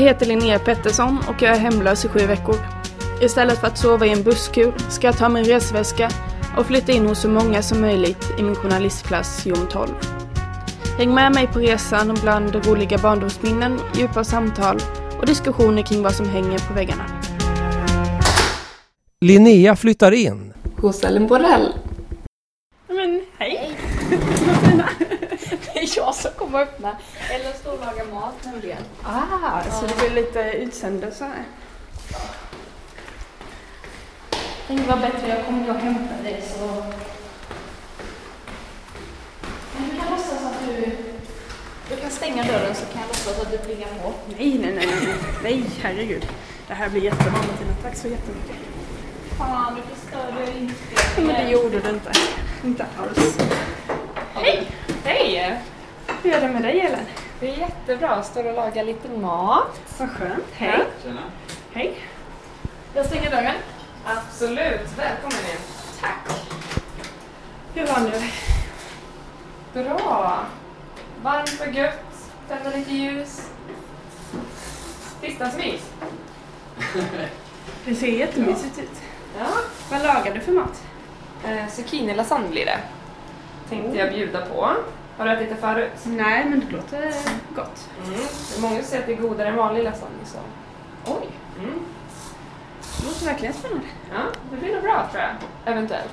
heter Linnea Pettersson och jag är hemlös i sju veckor. Istället för att sova i en busskur ska jag ta min resväska och flytta in hos så många som möjligt i min journalistklass Jom 12. Häng med mig på resan bland roliga barndomsminnen, djupa samtal och diskussioner kring vad som hänger på väggarna. Linnea flyttar in. Hos Ellen Borell. Men hej! Det är jag som kommer öppna. Ellen står och lagar mat nämligen. Ah, så det blir lite utsändelse här. Tänk vad bättre jag kommer och hämtar dig så... Men du kan låtsas att du... Du kan stänga dörren så kan jag låtsas att du plingar på. Nej, nej, nej, nej, nej, herregud. Det här blir jättebra Martina, tack så jättemycket. Fan, du förstörde Men inspelningen. det gjorde du inte. Inte alls. Hej! Hej! Hur är det med dig Ellen? Det är jättebra. Står och lagar lite mat. Vad skönt. Hej. Hej. Jag stänger dörren. Absolut, välkommen in. Tack. Hur var nu? Bra. Varmt och gött. Tända lite ljus. Tisdagsmys. Det ser jättemysigt ut. Ja. Vad lagar du för mat? Eh, zucchini lasagne blir det. Tänkte jag bjuda på. Har du ätit det förut? Nej, men det låter gott. Mm. Det är många säger att det är godare än vanlig lasagne. Så. Oj, Mm. det låter verkligen spännande. Ja, det blir nog bra tror jag. Eventuellt.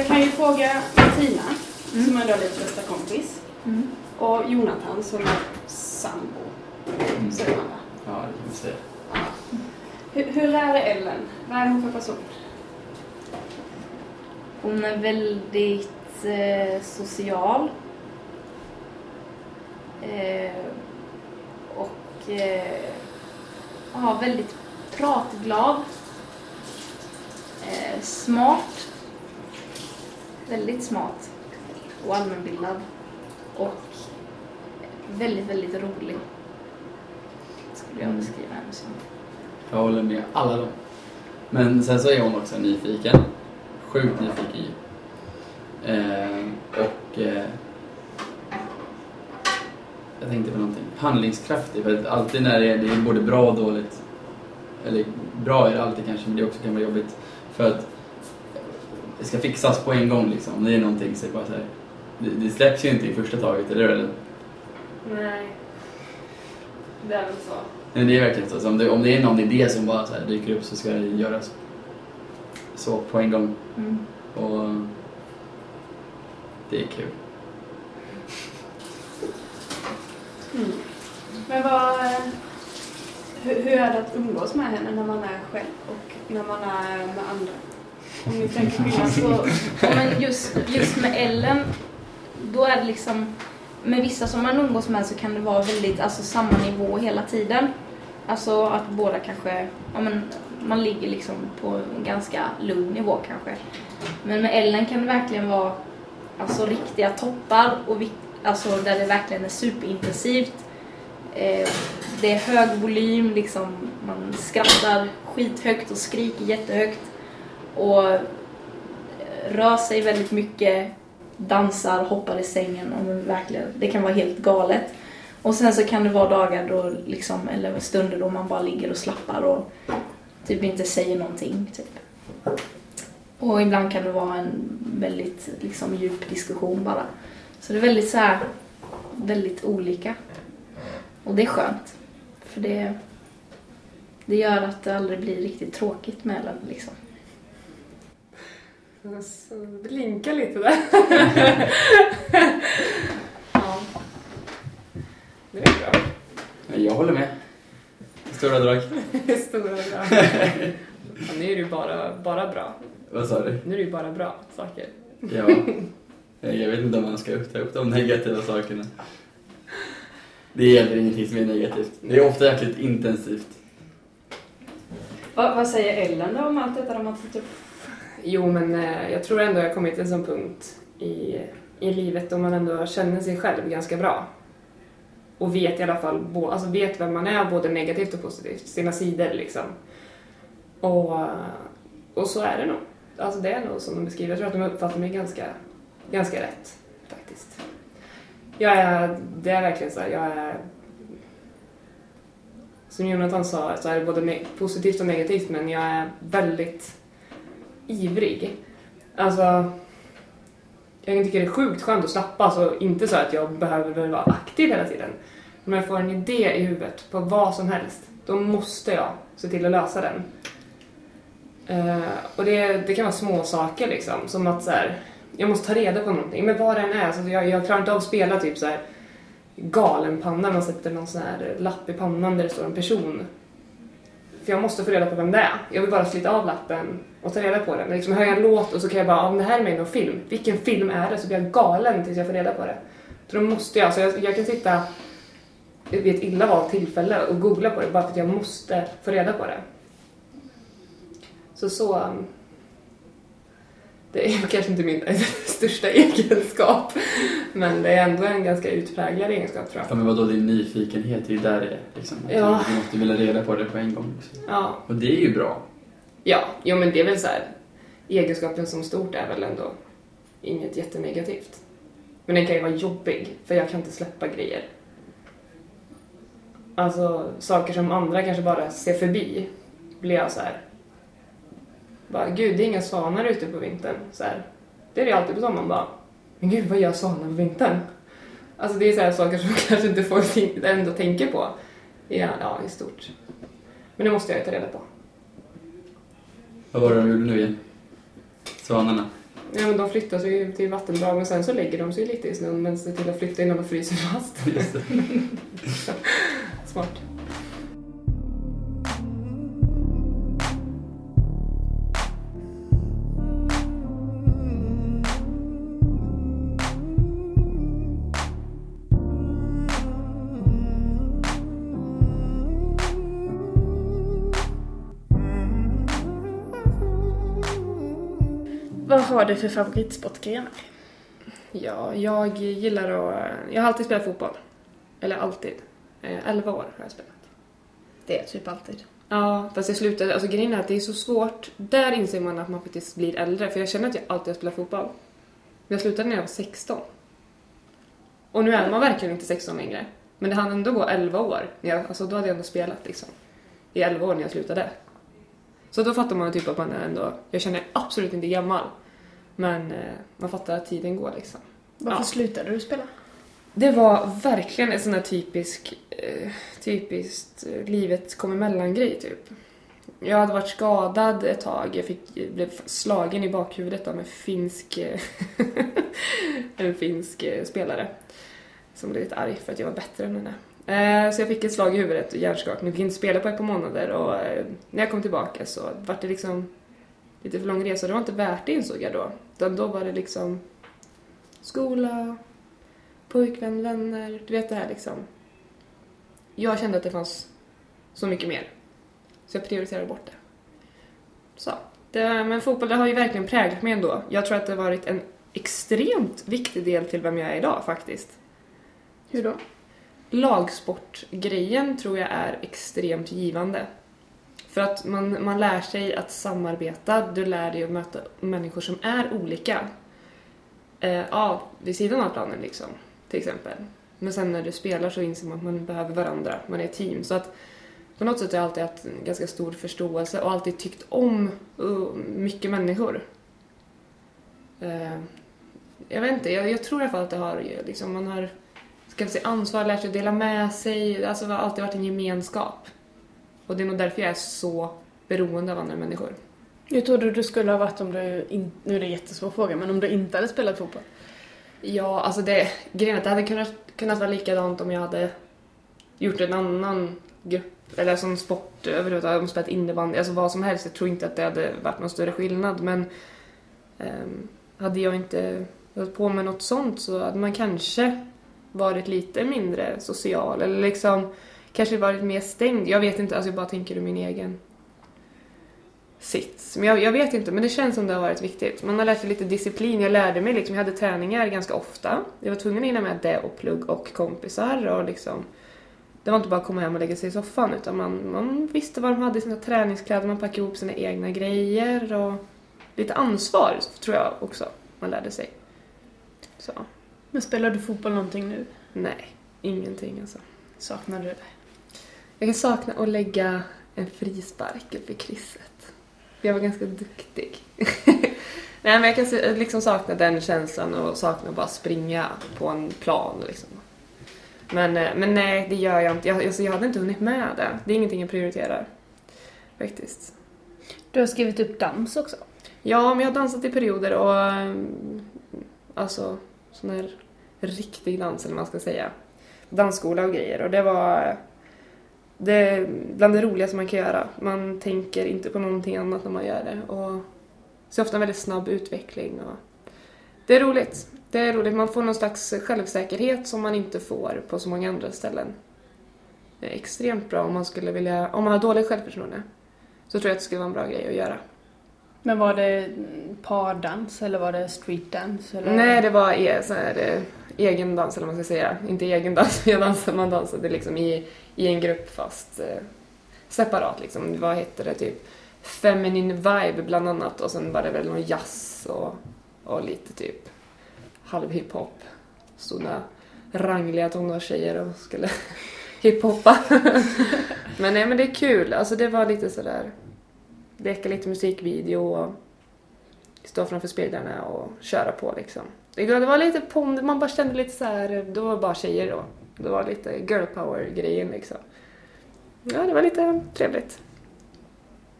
Jag kan ju fråga Martina, som ändå är ditt bästa kompis, Mm. och Jonathan som är sambo. Säger man va? Ja, det kan man säga. Hur, hur är Ellen? Vad är hon för person? Hon är väldigt eh, social. Eh, och eh, ja, väldigt pratglad. Eh, smart. Väldigt smart. Och allmänbildad. Och väldigt, väldigt rolig. Skulle jag beskriva henne som. Jag håller med alla dem. Men sen så är hon också nyfiken. Sjukt nyfiken ju. Eh, och eh, jag tänkte på någonting. Handlingskraftig. För alltid när det är, det är både bra och dåligt. Eller bra är det alltid kanske, men det också kan vara jobbigt. För att det ska fixas på en gång liksom. Om det är någonting så är bara så här. Det, det släpps ju inte i första taget, eller hur? Nej. Det är väl så. Men det är verkligen så. så om, det, om det är någon idé som bara så här dyker upp så ska det göras så på en gång. Mm. Och det är kul. Mm. Men vad... eh, Hur, hur är det att umgås med henne när man är själv och när man är med andra? Om ni tänker skillnad. Men just, just med Ellen, då är det liksom... Med vissa som man umgås med så kan det vara väldigt, alltså samma nivå hela tiden. Alltså att båda kanske, ja men man ligger liksom på en ganska lugn nivå kanske. Men med Ellen kan det verkligen vara alltså riktiga toppar och alltså där det verkligen är superintensivt. Eh, det är hög volym, liksom, man skrattar skithögt och skriker jättehögt. Och eh, rör sig väldigt mycket, dansar, hoppar i sängen. Och verkligen, det kan vara helt galet. Och sen så kan det vara dagar då, liksom, eller stunder då man bara ligger och slappar och typ inte säger någonting. Typ. Och ibland kan det vara en väldigt liksom, djup diskussion bara. Så det är väldigt så här, väldigt olika. Och det är skönt. För det, det gör att det aldrig blir riktigt tråkigt med Ellen liksom. Så blinka lite där. ja. Det är bra. Jag håller med. Stora drag. Stora bra. Ja, nu är det ju bara, bara bra. Vad sa du? Nu är det ju bara bra saker. Ja. Jag vet inte om man ska ta upp de negativa sakerna. Det gäller ingenting som är negativt. Det är ofta jäkligt intensivt. Vad, vad säger Ellen då om allt detta de har tagit upp? Jo, men eh, jag tror ändå jag har kommit till en sån punkt i, i livet då man ändå känner sig själv ganska bra. och vet i alla fall, bo- alltså vet vem man är både negativt och positivt, sina sidor liksom. Och, och så är det nog. Alltså det är nog som de beskriver. Jag tror att de uppfattar mig ganska, ganska rätt faktiskt. Jag är, det är verkligen så här, jag är som Jonathan sa så är det både positivt och negativt men jag är väldigt ivrig. Alltså, jag tycker det är sjukt skönt att slappa, alltså inte så att jag behöver vara aktiv hela tiden. Men om jag får en idé i huvudet på vad som helst, då måste jag se till att lösa den. Uh, och det, det kan vara små saker liksom, som att så här, jag måste ta reda på någonting, men vad den är. Så jag, jag klarar inte av att spela typ så här galenpanna, man sätter någon sån här lapp i pannan där det står en person. För jag måste få reda på vem det är. Jag vill bara slita av lappen och ta reda på den. Liksom hör jag en låt och så kan jag bara, om det här är med i någon film, vilken film är det? Så blir jag galen tills jag får reda på det. Så då måste jag, så jag, jag kan sitta vid ett illa valt tillfälle och googla på det bara för att jag måste få reda på det. Så så... Um, det är kanske inte min största egenskap, men det är ändå en ganska utpräglad egenskap tror Ja, jag. men vadå, din nyfikenhet är ju där det är. Liksom. Ja. Du måste vilja reda på det på en gång. Liksom. Ja, Och det är ju bra. ja, jo men det är väl så här. egenskapen som stort är väl ändå inget jättenegativt. Men den kan ju vara jobbig, för jag kan inte släppa grejer. Alltså, saker som andra kanske bara ser förbi, blir jag så här. Bara, gud, det är inga svanar ute på vintern. Så här. Det är det alltid på sommaren bara. Men gud, vad gör svanar på vintern? Alltså det är så här saker som kanske inte folk ändå tänker på. Ja, ja, i stort. Men det måste jag ju ta reda på. Vad var det de gjorde nu igen? Svanarna. Ja, men de flyttar sig ju till vattendrag men sen så lägger de sig lite i snön men ser till att flytta innan de fryser fast. Smart. Vad har du för favoritsportgrenar? Ja, jag gillar att... Jag har alltid spelat fotboll. Eller alltid. Eh, 11 år har jag spelat. Det är typ alltid. Ja, fast jag slutade... Alltså grejen är att det är så svårt. Där inser man att man faktiskt blir äldre. För jag känner att jag alltid har spelat fotboll. Men jag slutade när jag var 16. Och nu är man verkligen inte 16 längre. Men det hann ändå gå 11 år. Jag, alltså då hade jag ändå spelat liksom. I 11 år när jag slutade. Så då fattar man typ att man är ändå... Jag känner absolut inte gammal. Men eh, man fattar att tiden går liksom. Varför Ja. slutade du spela? Det var verkligen en sån här typisk, eh, typiskt eh, livet kom emellan-grej typ. Jag hade varit skadad ett tag, jag fick, blev slagen i bakhuvudet av en finsk, en finsk spelare. Som blev lite arg för att jag var bättre än henne. Så jag fick ett slag i huvudet och hjärnskakning, fick inte spela på ett par månader och när jag kom tillbaka så var det liksom lite för lång resa, det var inte värt det insåg jag då. Utan då var det liksom skola, pojkvän, vänner, du vet det här liksom. Jag kände att det fanns så mycket mer. Så jag prioriterade bort det. Så. Det, men fotboll det har ju verkligen präglat mig ändå. Jag tror att det har varit en extremt viktig del till vem jag är idag faktiskt. Hur då? Lagsportgrejen tror jag är extremt givande. För att man, man lär sig att samarbeta, du lär dig att möta människor som är olika. Eh, ja, vid sidan av planen liksom, till exempel. Men sen när du spelar så inser man att man behöver varandra, man är ett team. Så att på något sätt har jag alltid haft en ganska stor förståelse och alltid tyckt om uh, mycket människor. Eh, jag vet inte, jag, jag tror i alla fall att det har liksom, man har skaffat sig ansvar, lärt sig att dela med sig. Alltså det har alltid varit en gemenskap. Och det är nog därför jag är så beroende av andra människor. Hur tror du du skulle ha varit om du, in, nu är det en jättesvår fråga, men om du inte hade spelat fotboll? Ja, alltså det, grejen är att det hade kunnat, kunnat vara likadant om jag hade gjort en annan grupp, eller som sport överhuvudtaget, om spelat innebandy, alltså vad som helst. Jag tror inte att det hade varit någon större skillnad, men ehm, hade jag inte hållit på med något sånt så hade man kanske varit lite mindre social, eller liksom kanske varit mer stängd. Jag vet inte, alltså jag bara tänker ur min egen sitt. Men jag, jag vet inte, men det känns som det har varit viktigt. Man har lärt sig lite disciplin. Jag lärde mig liksom, jag hade träningar ganska ofta. Jag var tvungen att hinna med det och plugg och kompisar och liksom det var inte bara att komma hem och lägga sig i soffan utan man, man visste vad de hade i sina träningskläder, man packade ihop sina egna grejer och lite ansvar tror jag också man lärde sig. Så, Men spelar du fotboll någonting nu? nej, ingenting alltså. Saknar du det? Jag kan sakna att lägga en frispark i krysset. Jag var ganska duktig. Nej, men jag kan liksom sakna den känslan och sakna att bara springa på en plan. Liksom. Men, eh, men nej, det gör jag inte. Jag, alltså, jag hade inte hunnit med det. Det är ingenting jag prioriterar. Faktiskt. Du har skrivit upp dans också. Ja, men jag har dansat i perioder och mm, alltså sån här riktig dans eller vad man ska säga. Dansskola och grejer och det var det är bland det roligaste man kan göra. Man tänker inte på någonting annat när man gör det och så ofta en väldigt snabb utveckling och det är roligt. Det är roligt. Man får någon slags självsäkerhet som man inte får på så många andra ställen. Det är extremt bra om man skulle vilja, om man har dåligt självförtroende. Så tror jag att det skulle vara en bra grej att göra. Men var det pardans eller var det streetdance? Eller? Nej, det var så här, eh, egen dans eller vad man ska säga. Inte egen dans, men jag dansade, man dansade liksom i, i en grupp fast eh, separat liksom. Vad hette det? Typ Feminine Vibe bland annat och sen var det väl någon jazz och, och lite typ halv hiphop. Stod några rangliga tonårstjejer och skulle hiphoppa. men nej, men det är kul. Alltså det var lite sådär leka lite musikvideo och stå framför speglarna och köra på liksom. Det var lite pond, man bara kände lite så här, då var det bara tjejer då. Det var lite girl power grejen liksom. Ja, det var lite trevligt.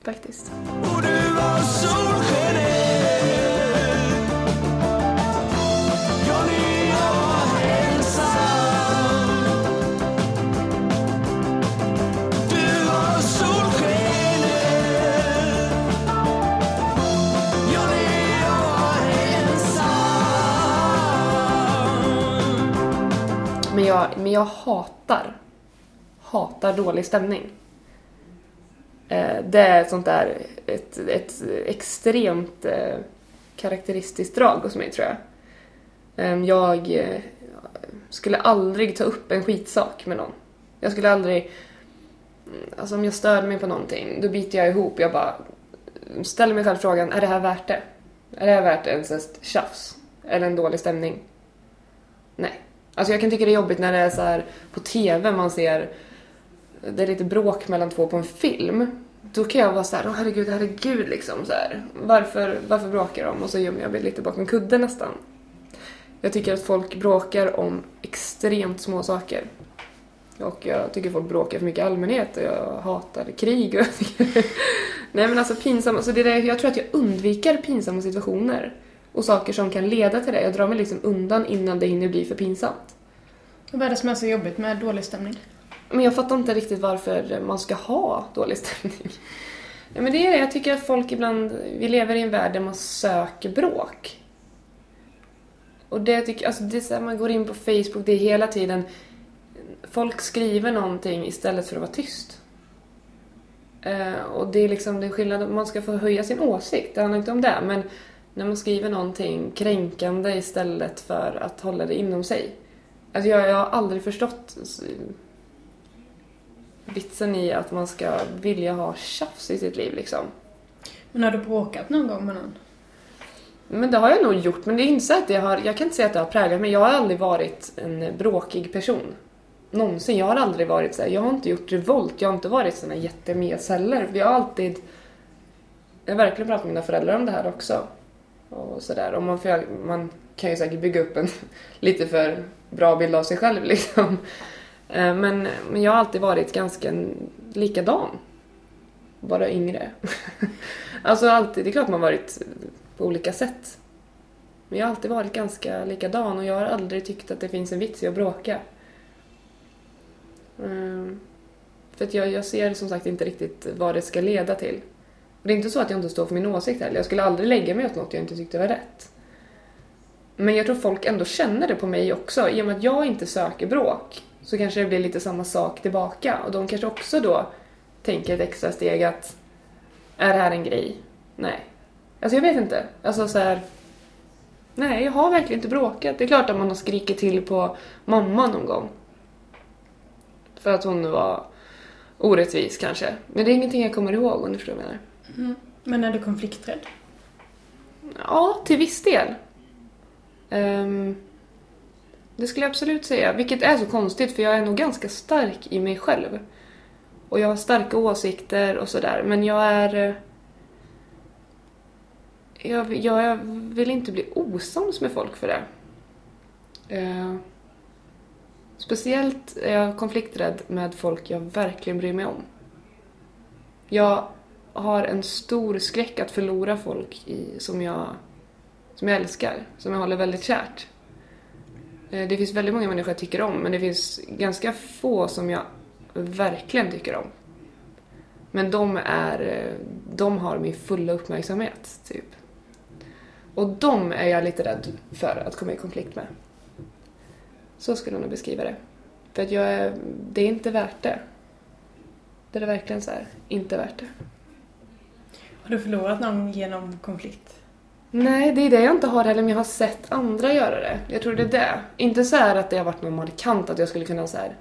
Faktiskt. Och du var solskenet jag, men jag hatar, hatar dålig stämning. Eh, Det är ett sånt där, ett, ett extremt eh, karaktäristiskt drag hos mig tror jag. Ehm, eh, Jag skulle aldrig ta upp en skitsak med någon. Jag skulle aldrig, mm, alltså om jag störde mig på någonting, då biter jag ihop. Jag bara mm, ställer mig själv frågan, är det här värt det? Är det här värt ens ett tjafs? Eller en dålig stämning? Nej. Alltså jag kan tycka det är jobbigt när det är så här på TV man ser det är lite bråk mellan två på en film. Då kan jag vara så här, åh herregud, herregud liksom så här. Varför, varför bråkar de? Och så gömmer jag mig lite bakom kudden nästan. Jag tycker att folk bråkar om extremt små saker. Och jag tycker folk bråkar för mycket i allmänhet och jag hatar krig och jag tycker... Nej men alltså pinsamma, så det är det, jag tror att jag undviker pinsamma situationer. Och saker som kan leda till det. Jag drar mig liksom undan innan det hinner bli för pinsamt. Vad är det som är så jobbigt med dålig stämning? Men jag fattar inte riktigt varför man ska ha dålig stämning. Men det är det, jag tycker att folk ibland, vi lever i en värld där man söker bråk. Och det tycker alltså det är så här, man går in på Facebook, det är hela tiden, folk skriver någonting istället för att vara tyst. Eh, och det är liksom, det är skillnad, man ska få höja sin åsikt, det handlar inte om det, men när man skriver någonting kränkande istället för att hålla det inom sig. Alltså jag, jag har aldrig förstått vitsen i att man ska vilja ha tjafs i sitt liv liksom. Men har du bråkat någon gång med någon? Men det har jag nog gjort, men det är inte så att det har, jag kan inte säga att det har präglat mig. Jag har aldrig varit en bråkig person. Någonsin. Jag har aldrig varit så här, jag har inte gjort revolt, jag har inte varit såna jättemyas heller. Vi har alltid, jag har verkligen pratat med mina föräldrar om det här också. Och sådär. Och man, får, man kan ju säkert bygga upp en lite för bra bild av sig själv liksom. Eh, men, men jag har alltid varit ganska likadan. Bara yngre. alltså alltid, det är klart man har varit på olika sätt. Men jag har alltid varit ganska likadan och jag har aldrig tyckt att det finns en vits i att bråka. Eh, för att jag, jag ser som sagt inte riktigt vad det ska leda till. Och det är inte så att jag inte står för min åsikt heller. Jag skulle aldrig lägga mig åt något jag inte tyckte var rätt. Men jag tror folk ändå känner det på mig också. I och med att jag inte söker bråk så kanske det blir lite samma sak tillbaka. Och de kanske också då tänker ett extra steg att Är det här en grej? Nej. Alltså jag vet inte. Alltså så här. Nej, jag har verkligen inte bråkat. Det är klart att man har skrikit till på mamma någon gång. För att hon var orättvis kanske. Men det är ingenting jag kommer ihåg om du förstår vad jag menar. Mm. Men är du konflikträdd? Ja, till viss del. Um, det skulle jag absolut säga. Vilket är så konstigt för jag är nog ganska stark i mig själv. Och jag har starka åsikter och sådär. Men jag är... Eh, jag, Jag, jag vill inte bli osams med folk för det. Uh, speciellt är jag konflikträdd med folk jag verkligen bryr mig om. Jag har en stor skräck att förlora folk i, som, jag, som jag älskar, som jag håller väldigt kärt. Eh, det finns väldigt många människor jag tycker om, men det finns ganska få som jag verkligen tycker om. Men de är, eh, de har min fulla uppmärksamhet, typ. Och de är jag lite rädd för att komma i konflikt med. Så skulle jag nog beskriva det. För att jag är, det är inte värt det. Det är verkligen så här, inte värt det. Har du förlorat någon genom konflikt? Nej, det är det jag inte har heller, men jag har sett andra göra det. Jag tror det är det. Inte så här att det har varit något markant, att jag skulle kunna så här...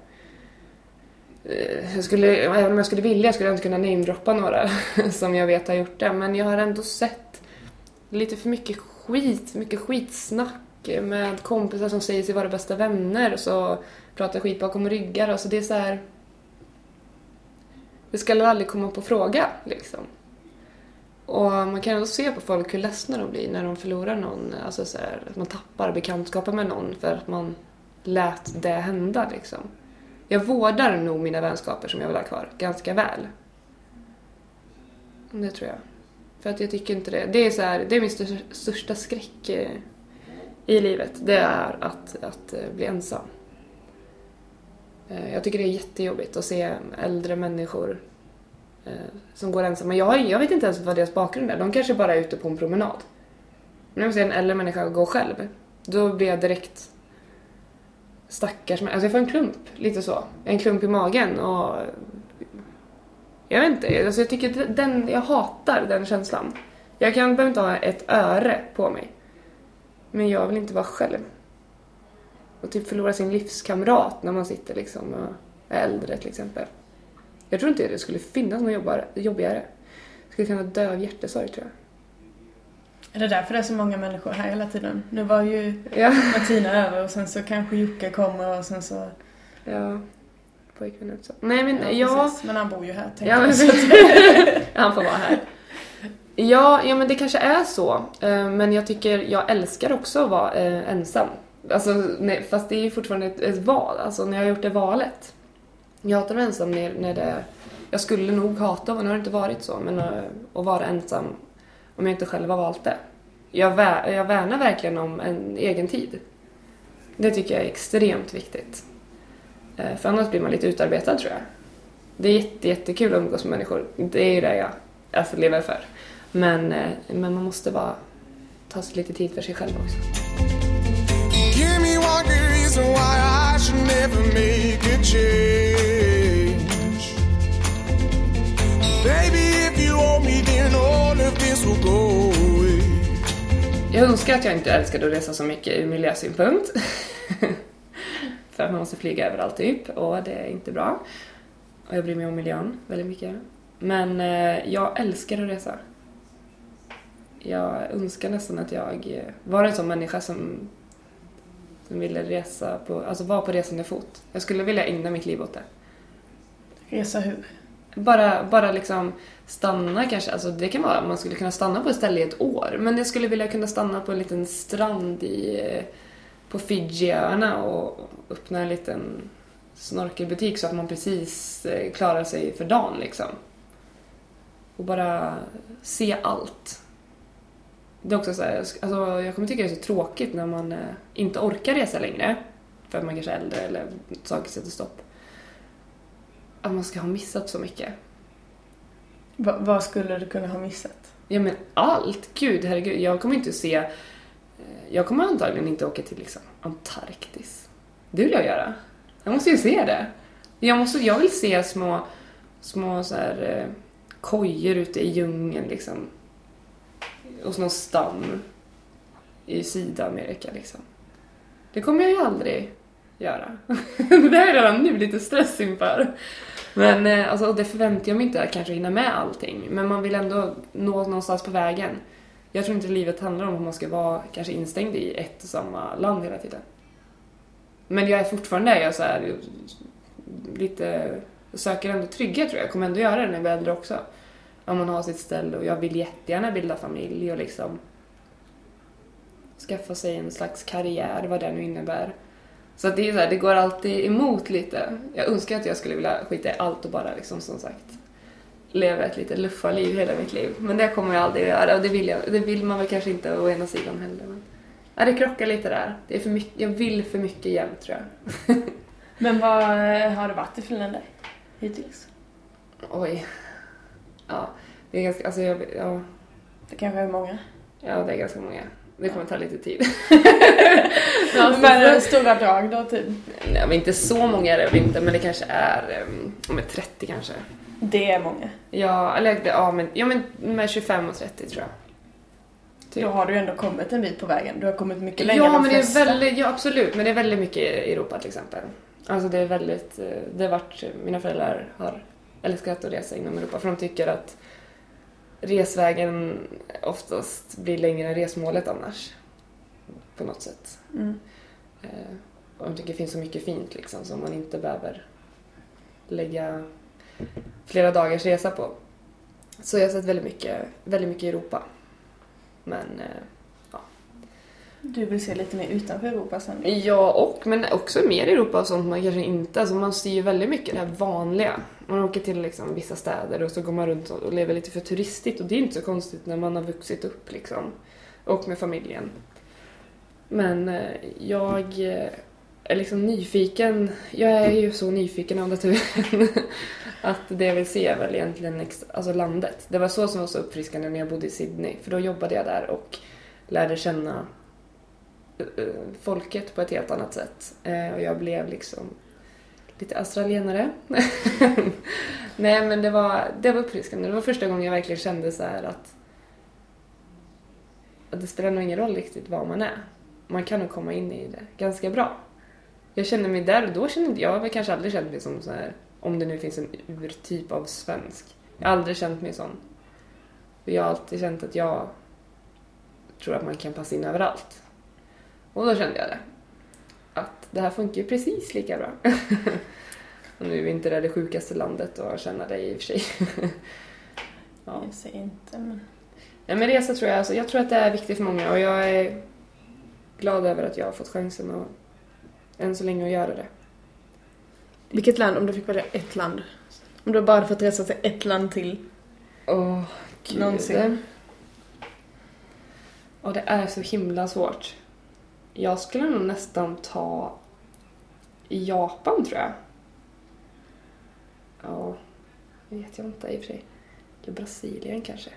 Eh, jag skulle, även om jag skulle vilja skulle jag inte kunna namedroppa några som jag vet har gjort det. Men jag har ändå sett lite för mycket skit, mycket skitsnack med kompisar som säger sig vara bästa vänner och så pratar skit bakom ryggar. Alltså det är så här... Det ska väl aldrig komma på fråga, liksom. Och man kan ändå se på folk hur ledsna de blir när de förlorar någon. Alltså så här, att man tappar bekantskapen med någon för att man lät det hända liksom. Jag vårdar nog mina vänskaper som jag vill ha kvar ganska väl. Det tror jag. För att jag tycker inte det. Det är, så här, det är min största, skräck i livet. Det är att, att eh, bli ensam. Eh, jag tycker det är jättejobbigt att se äldre människor Eh, som går ensamma. Jag, har- jag vet inte ens vad deras bakgrund är. De kanske bara är ute på en promenad. Men om jag ser en äldre människa gå själv, då blir jag direkt stackars människa. Alltså jag får en klump, lite så. En klump i magen och... Jag vet inte, alltså jag tycker den, jag hatar den känslan. Jag kan, behöver inte ha ett öre på mig. Men jag vill inte vara själv. Och typ förlora sin livskamrat när man sitter liksom och är äldre till exempel. Jag tror inte det skulle finnas något jobbare, jobbigare. Jag skulle kunna dö av hjärtesorg tror jag. Är det därför det är så många människor här hela tiden? Nu var ju Ja. Martina över och sen så kanske Jocke kommer och sen så... Ja. Pojkvän också. Nej men ja. precis. Men han bor ju här, tänker Ja, men, jag. Han får vara här. Ja, ja, men det kanske är så. Eh, Men jag tycker, jag älskar också att vara eh, ensam. Alltså, nej, fast det är ju fortfarande ett, ett val, alltså när jag har gjort det valet. Jag hatar att vara ensam när, när det... Jag skulle nog hata, men nu har det inte varit så, men eh, att vara ensam om jag inte själv har valt det. Jag, vä- jag värnar verkligen om en egen tid. Det tycker jag är extremt viktigt. Eh, för annars blir man lite utarbetad tror jag. Det är jätte, jättekul att umgås med människor. Det är ju det jag alltså, lever för. Men, eh, men man måste bara ta sig lite tid för sig själv också. Good reason why I should never make a change. Baby, if you owe me, then all of this will go away. Jag önskar att jag inte älskade att resa så mycket ur miljösynpunkt. för att man måste flyga överallt typ och det är inte bra. Och jag bryr mig om miljön väldigt mycket. Men eh, jag älskar att resa. Jag önskar nästan att jag eh, var en sån människa som, som ville resa på, alltså vara på resande fot. Jag skulle vilja ägna mitt liv åt det. Resa hur? Bara, bara liksom stanna kanske, alltså det kan vara, man skulle kunna stanna på ett ställe i ett år. Men jag skulle vilja kunna stanna på en liten strand i, på Fijiöarna och öppna en liten snorkelbutik så att man precis eh, klarar sig för dagen liksom. Och bara se allt. Det är också så här, alltså jag kommer tycka det är så tråkigt när man eh, inte orkar resa längre. För att man kanske är äldre eller saker sätter stopp. Att man ska ha missat så mycket. Va, vad skulle du kunna ha missat? Ja men allt! Gud, herregud. Jag kommer inte se... eh, Jag kommer antagligen inte åka till liksom Antarktis. Det vill jag göra. Jag måste ju se det. Jag, måste, jag vill se små, små så här, eh, kojor ute i djungeln liksom. Hos någon stam i Sydamerika liksom. Det kommer jag ju aldrig göra. det där är redan nu lite stress inför. Men eh, alltså, det förväntar jag mig inte att kanske hinna med allting. Men man vill ändå nå någonstans på vägen. Jag tror inte livet handlar om att man ska vara kanske instängd i ett och samma land hela tiden. Men jag är fortfarande jag är så här, lite, söker ändå trygghet tror jag. Jag kommer ändå göra det när jag blir äldre också. Om man har sitt ställe och jag vill jättegärna bilda familj och liksom skaffa sig en slags karriär, vad det nu innebär. Så att det är så här, det går alltid emot lite. Jag önskar att jag skulle vilja skita i allt och bara liksom som sagt leva ett lite luffarliv hela mitt liv. Men det kommer jag aldrig att göra och det vill, jag, det vill man väl kanske inte å ena sidan heller. Men, ja, det krockar lite där. Det är för mycket, jag vill för mycket jämt tror jag. Men vad eh, har det varit i Finland hittills? Oj. Ja, det är ganska, alltså jag, ja, Det kanske är många. ja, det är ganska många. Det kommer ta lite tid. Ja, men stora drag då typ. Nej, men inte så många är det väl inte, men det kanske är um, om ett 30 kanske. Det är många. Ja, eller ja, men, ja, men med 25 och 30 tror jag. Typ. Då har du ändå kommit en bit på vägen. Du har kommit mycket längre Ja, än de men det är väldigt, ja absolut, men det är väldigt mycket i Europa till exempel. Alltså det är väldigt, eh, det har varit, mina föräldrar har älskat att resa inom Europa för de tycker att resvägen oftast blir längre än resmålet annars. På något sätt. Mm. Eh, Och de tycker det finns så mycket fint liksom som man inte behöver lägga flera dagars resa på. Så jag har sett väldigt mycket, väldigt mycket Europa. Men eh, du vill se lite mer utanför Europa sen? Ja, och men också mer Europa och sånt man kanske inte... Alltså man ser ju väldigt mycket det här vanliga. Man åker till liksom vissa städer och så går man runt och lever lite för turistigt och det är inte så konstigt när man har vuxit upp liksom. Och med familjen. Men eh, jag eh, är liksom nyfiken. Jag är ju så nyfiken av naturen. att det jag vill se är väl egentligen alltså landet. Det var så som var så uppfriskande när jag bodde i Sydney. För då jobbade jag där och lärde känna Eh, folket på ett helt annat sätt. Eh, och jag blev liksom lite australienare. Nej men det var, det var uppfriskande. Det var första gången jag verkligen kände så här att, att det spelar nog ingen roll riktigt var man är. Man kan nog komma in i det ganska bra. Jag kände mig där och då kände inte jag, har väl kanske aldrig känt mig som så här, om det nu finns en urtyp av svensk. Jag har aldrig känt mig sån. Jag har alltid känt att jag tror att man kan passa in överallt. Och då kände jag det. Att det här funkar ju precis lika bra. och nu är vi inte det, det sjukaste landet att känna det i och för sig. ja. Jag säger inte men... Nej, men resa tror jag, alltså, jag tror att det är viktigt för många och jag är glad över att jag har fått chansen och än så länge att göra det. Vilket land, om du fick välja ett land? Om du bara hade fått resa till ett land till? Åh, gud. Någonsin. Och det är så himla svårt. Jag skulle nog nästan ta Japan, tror jag. Ja, det vet jag inte i och för sig. Eller Brasilien kanske.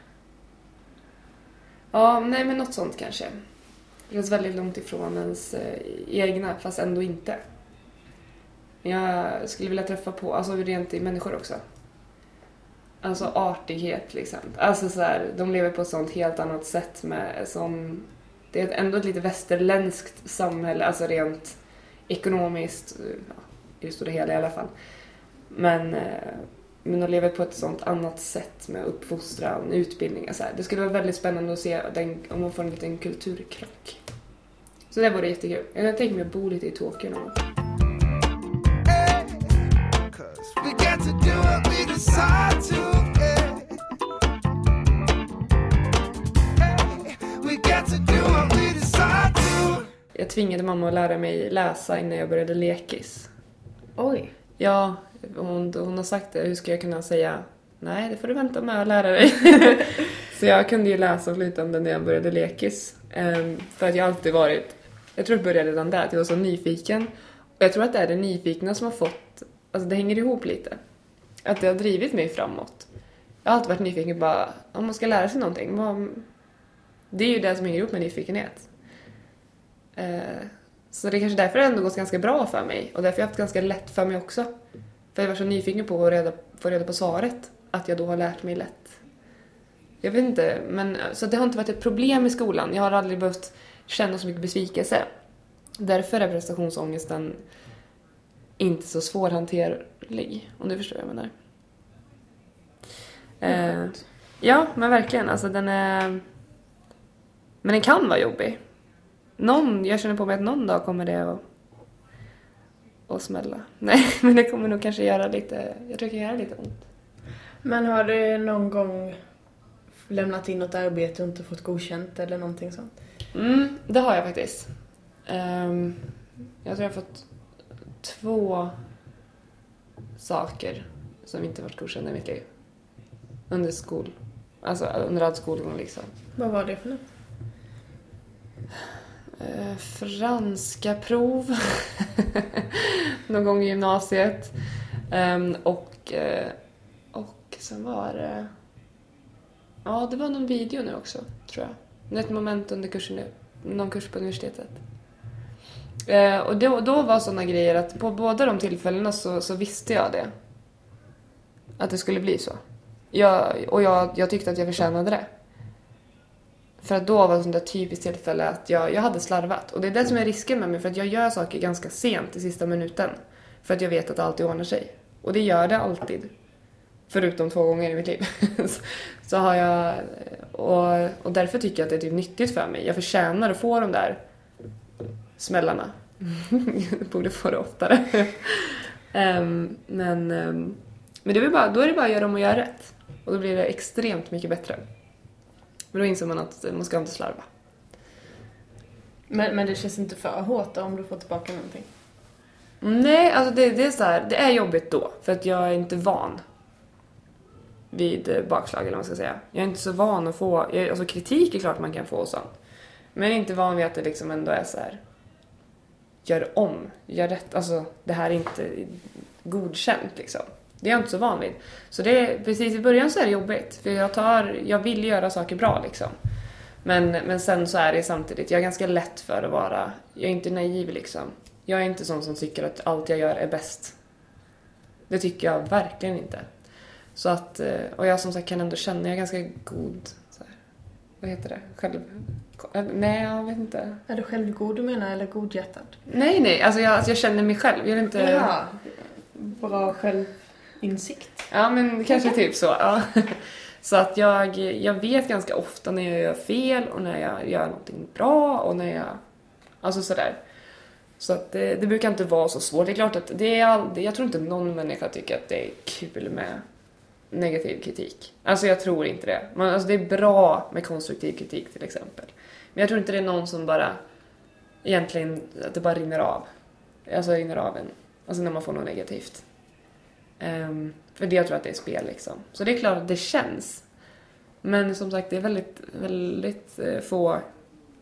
Ja, nej men något sånt kanske. Det känns väldigt långt ifrån ens eh, egna, fast ändå inte. Jag skulle vilja träffa på, alltså rent i människor också. Alltså artighet liksom. Alltså så här, de lever på ett sånt helt annat sätt med som... Det är ändå ett lite västerländskt samhälle, alltså rent ekonomiskt, ja, i det stora hela i alla fall. Men, eh, men de lever på ett sånt annat sätt med uppfostran, utbildning och så här. Det skulle vara väldigt spännande att se den, om man får en liten kulturkrock. Så det vore jättekul. Jag tänker mig att bo lite i Tokyo någon gång. Cause Jag tvingade mamma att lära mig läsa innan jag började lekis. Oj. Ja, hon, hon har sagt det. Hur ska jag kunna säga nej, det får du vänta med att lära dig. så jag kunde ju läsa flytande när jag började lekis. Ehm, för att jag alltid varit, jag tror det började redan där, att jag var så nyfiken. Och jag tror att det är det nyfikna som har fått, alltså det hänger ihop lite. Att det har drivit mig framåt. Jag har alltid varit nyfiken bara, om man ska lära sig någonting, vad, det är ju det som hänger ihop med nyfikenhet. Eh, så det är kanske därför det ändå gått ganska bra för mig och därför jag haft ganska lätt för mig också. För jag var så nyfiken på att reda, få reda på svaret. att jag då har lärt mig lätt. Jag vet inte, men så det har inte varit ett problem i skolan. Jag har aldrig behövt känna så mycket besvikelse. Därför är prestationsångesten inte så svårhanterlig, om du förstår vad jag menar. Eh, ja, men verkligen. Alltså den är... Men den kan vara jobbig. Någon, jag känner på mig att någon dag kommer det att, att smälla. Nej, men det kommer nog kanske göra lite... Jag tror det kan göra lite ont. Men har du någon gång lämnat in något arbete och inte fått godkänt eller någonting sånt? Mm, det har jag faktiskt. Ehm, jag tror jag har fått två saker som inte varit godkända i mitt liv. Under skol... Alltså under all skolgång liksom. Vad var det för något? Eh, franska prov. Någon gång i gymnasiet. Um, och, eh, och sen var det... Ja, det var någon video nu också, tror jag. Ett moment under kursen, nu. någon kurs på universitetet. Eh, och då, då var sådana grejer att på båda de tillfällena så, så visste jag det. Att det skulle bli så. Jag, och jag, jag tyckte att jag förtjänade det. För att då var det ett sånt där typiskt tillfälle att jag, jag hade slarvat. Och det är det som är risken med mig, för att jag gör saker ganska sent i sista minuten. För att jag vet att det alltid ordnar sig. Och det gör det alltid. Förutom två gånger i mitt liv. så har jag... Och, och därför tycker jag att det är typ nyttigt för mig. Jag förtjänar att få de där smällarna. jag borde få det oftare. Ehm, men ehm, men det är bara, då är det bara att göra om och göra rätt. Och då blir det extremt mycket bättre. Men då inser man att man ska inte slarva. Men, men det känns inte för hårt då, om du får tillbaka någonting? Nej, alltså det, det är så här, det är jobbigt då. För att jag är inte van vid eh, bakslag eller vad man ska säga. Jag är inte så van att få, jag, alltså kritik är klart man kan få och sånt. Men jag är inte van vid att det liksom ändå är så här. Gör om, gör rätt. Alltså det här är inte godkänt liksom. Det är jag inte så van vid. Så det är, precis i början så är det jobbigt. För jag tar, jag vill göra saker bra liksom. Men, men sen så är det samtidigt, jag är ganska lätt för att vara, jag är inte naiv liksom. Jag är inte sån som tycker att allt jag gör är bäst. Det tycker jag verkligen inte. Så att, eh, och jag som sagt kan ändå känna, jag är ganska god, så här, vad heter det, själv... Nej, jag vet inte. Är du självgod du menar, eller godhjärtad? Nej, nej, alltså jag, alltså jag känner mig själv. Jag vet inte... Jaha. Bra självinsikt. Ja, men kanske typ så. Ja. Så att jag, jag vet ganska ofta när jag gör fel och när jag gör någonting bra och när jag... Alltså sådär. Så att det, det brukar inte vara så svårt. Det är klart att det är aldrig, jag tror inte någon människa tycker att det är kul med negativ kritik. Alltså jag tror inte det. Man, alltså det är bra med konstruktiv kritik till exempel. Men jag tror inte det är någon som bara egentligen, att det bara rinner av. Alltså rinner av en. Alltså när man får något negativt. Um, för det jag tror att det är spel liksom. Så det är klart att det känns. Men som sagt, det är väldigt, väldigt eh, få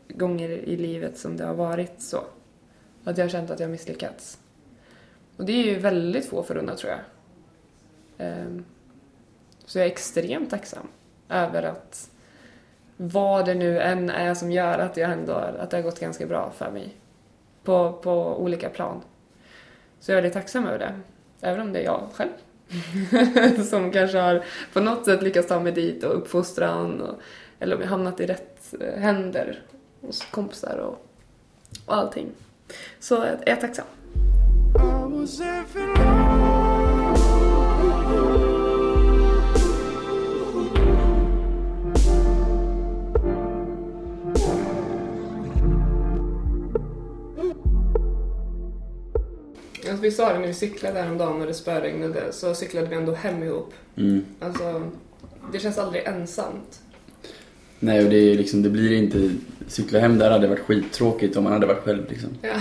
gånger i livet som det har varit så. Att jag har känt att jag har misslyckats. Och det är ju väldigt få förunnat tror jag. Um, så jag är extremt tacksam över att vad det nu än är som gör att, jag ändå, att det har gått ganska bra för mig. På, på olika plan. Så jag är väldigt tacksam över det. Även om det är jag själv som kanske har på något sätt lyckats ta mig dit och uppfostran och, eller om jag hamnat i rätt eh, händer hos kompisar och, och allting. Så jag är tacksam. Alltså, vi sa det när vi cyklade häromdagen när det spöregnade så cyklade vi ändå hem ihop. Mm. Alltså, det känns aldrig ensamt. Nej, och det, är liksom, det blir inte... Cykla hem där hade varit skittråkigt om man hade varit själv liksom. Ja.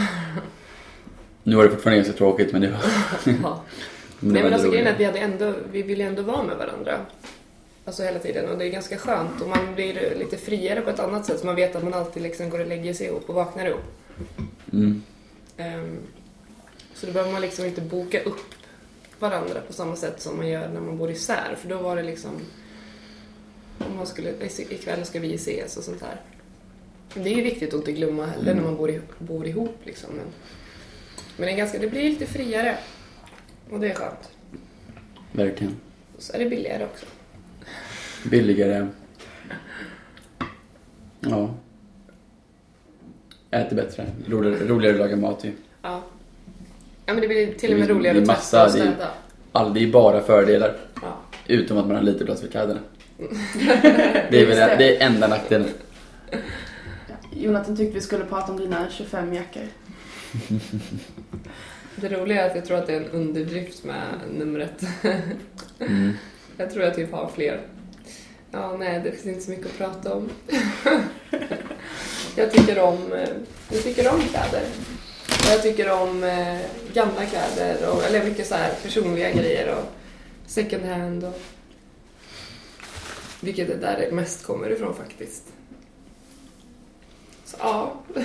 Nu var det fortfarande ganska tråkigt men det var... ja. men Nej det men var alltså grejen är att vi, hade ändå, vi ville ändå vara med varandra. Alltså hela tiden och det är ganska skönt och man blir lite friare på ett annat sätt så man vet att man alltid liksom går och lägger sig ihop och vaknar ihop. Mm. Ehm, så då behöver man liksom inte boka upp varandra på samma sätt som man gör när man bor isär för då var det liksom om man skulle, ikväll ska vi ses och sånt här. Det är ju viktigt att inte glömma heller när man bor, ihop- bor ihop liksom. Men, men det, ganska, det blir lite friare och det är skönt. Verkligen. Så är det billigare också. Billigare. Ja. Äter bättre. Roligare, roligare att laga mat ju. Ja. Ja men det blir till och med Det roligare det är att tvätta och det städa. All, det är bara fördelar. Ja. Utom att man har lite plats för kläderna. Det är väl det är enda nackdelen. Jonathan tyckte vi skulle prata om dina 25 jackor. Det roliga är att jag tror att det är en underdrift med numret. Mm. Jag tror jag typ har fler. Ja, nej, det finns inte så mycket att prata om. jag tycker om, eh, jag tycker om kläder. Jag tycker om eh, gamla kläder, och, eller mycket så här personliga grejer och second hand. Och, vilket är där det mest kommer ifrån faktiskt. Så ja,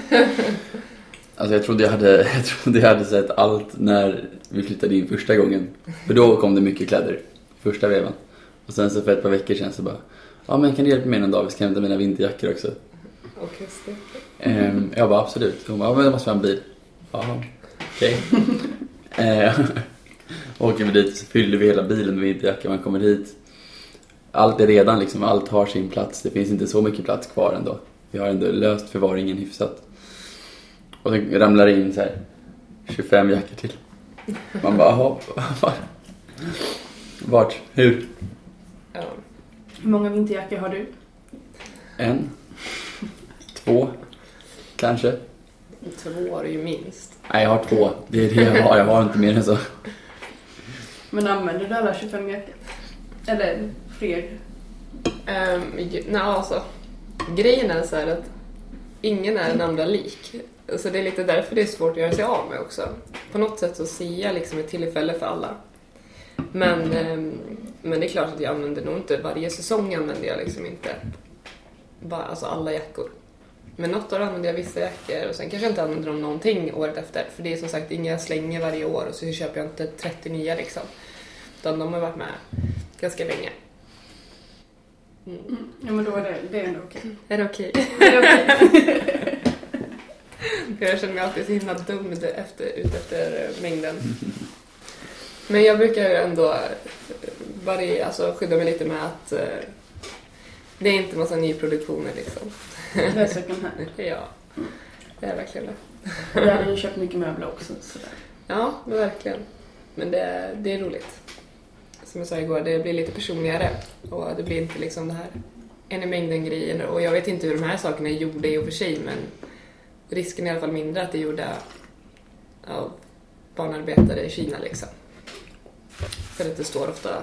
Alltså jag trodde jag, hade, jag trodde jag hade sett allt när vi flyttade in första gången. För då kom det mycket kläder. Första vevan. Och sen så för ett par veckor sedan så bara Ja men kan du hjälpa mig någon dag? Vi ska hämta mina vinterjackor också. och Christer. Ehm, jag bara absolut. Hon bara, ja men då måste vi ha en bil. Ja, okej. Ehm, åker vi dit så fyller vi hela bilen med vinterjackor. Man kommer hit. Allt är redan liksom, allt har sin plats. Det finns inte så mycket plats kvar ändå. Vi har ändå löst förvaringen hyfsat. Och sen ramlar det in så här 25 jackor till. Man bara, jaha, var- vart? Hur? Ja. Hur många vinterjackor har du? En? Två? Kanske? Två är ju minst. Nej, jag har två. Det är det jag har. Jag har inte mer än så. Men använder du alla 25 jackor? Eller fler? Um, nej, alltså. Grejen är så här att ingen är den andra lik. Så det är lite därför det är svårt att göra sig av med också. På något sätt så ser jag liksom ett tillfälle för alla. Men, ehm, men det är klart att jag använder nog inte varje säsong använder jag liksom inte bara, alltså alla jackor. Men något år använder jag vissa jackor och sen kanske jag inte använder dem någonting året efter. För det är som sagt inga jag slänger varje år och så köper jag inte 30 nya liksom. Utan de har varit med ganska länge. Mm. Ja men då är det, det är ändå okej. Är det okej? Är okej. Jag känner mig alltid så himla dum efter, ut efter mängden. Men jag brukar ju ändå eh, varje, alltså, skydda mig lite med att eh, det är inte massa nyproduktioner liksom. Det är second hand. Ja, det är verkligen det. Vi hade ju köpt mycket möbler också. Sådär. Ja, men verkligen. Men det, det är roligt. Som jag sa igår, det blir lite personligare och det blir inte liksom det här en i mängden grejen och jag vet inte hur de här sakerna är gjorda i och för sig men risken är i alla fall mindre att det är gjorda av barnarbetare i Kina liksom. För att det står ofta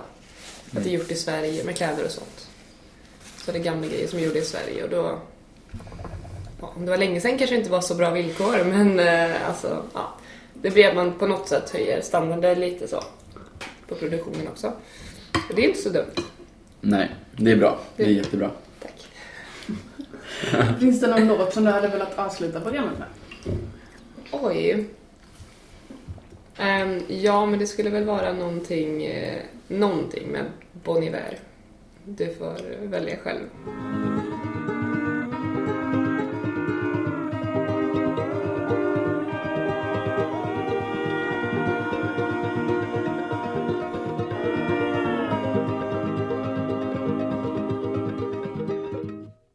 att det är gjort i Sverige med kläder och sånt. Så det är gamla grejer som är gjorda i Sverige och då om det var länge sedan kanske det inte var så bra villkor men eh, alltså ja. Det blir att man på något sätt höjer standarden lite så på produktionen också. Och det är inte så dumt. Nej, det är bra. Det är jättebra. Tack. Finns det någon låt som du hade velat avsluta programmet med? Oj. Ehm, ja, men det skulle väl vara någonting, eh, någonting med Bon Iver. Du får välja själv.